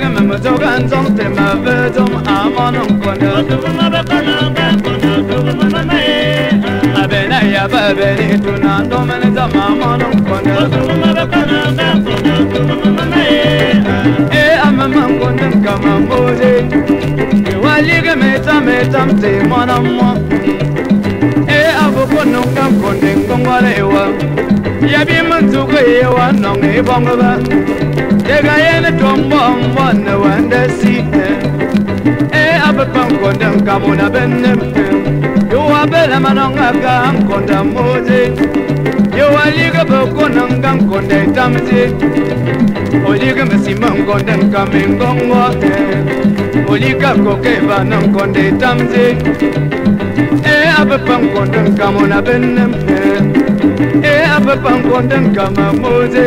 big mama zogan zong te ma ve zong amonong kono ma ba ba na ba kono ma ma e abena ya ba be ni tuna do men za ma monong kono ma ba ba na ba kono ma ma e e ama mango nem kama mole e wali ga me ta me tam te mona mo e abu kono kam kono ya bi man zugo e nong e bongba yega yene tombo mbone wende si e eh. eh, abe pangonde nkamona benne mpe. Yowa bela manongaka nkonda moje yowa liga bokona nga nkonda etamje oliga mesima nkonda nkame ngongo e eh. olika kokebana nkonda etamje e abe pangonde nkamona benne mpe. E abe pangonde nkama moje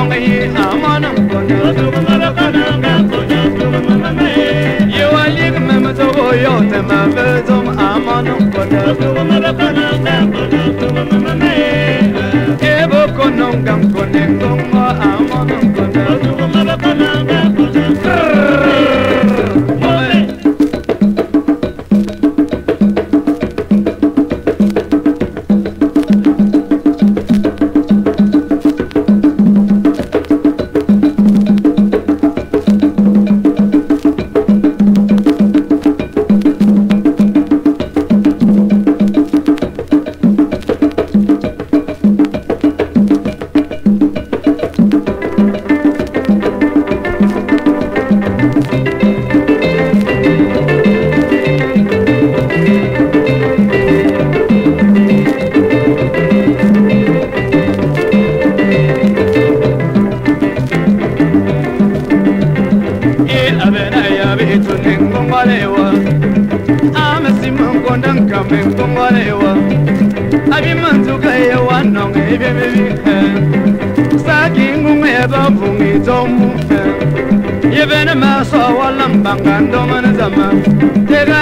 tunamwanga yi amasimankondan kame ngongwalewa abimanzuka yewa nonge ibyebibi saki ngume bavungi tomu yebene maso walambanga ndomane zama tega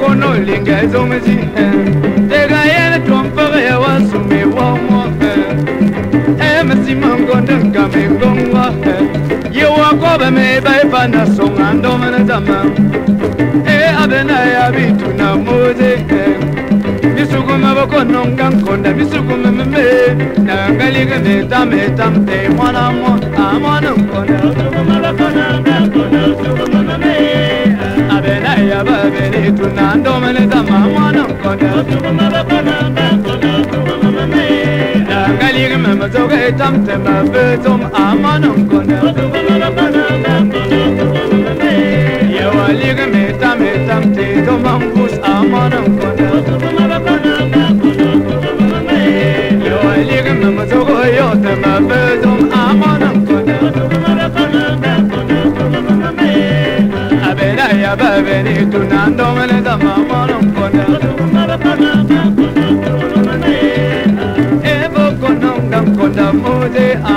kono linga izomezi tega emesimangonde nkamengongwa yewakobe mebaipada songando manazama e abena ya bitu na moze misukuma bokononga nkonda misukuma meme nangalige meta meta mte mwana mo amwana nkonda abena ya babeni tunando manazama mwana nkonda Mama zoga etam tema bezom amanam konda Yewalige metam etam te domam bus amanam konda Yewalige mama zoga yo tema bezom amanam konda Abena ya babeni tunando mele dama amanam konda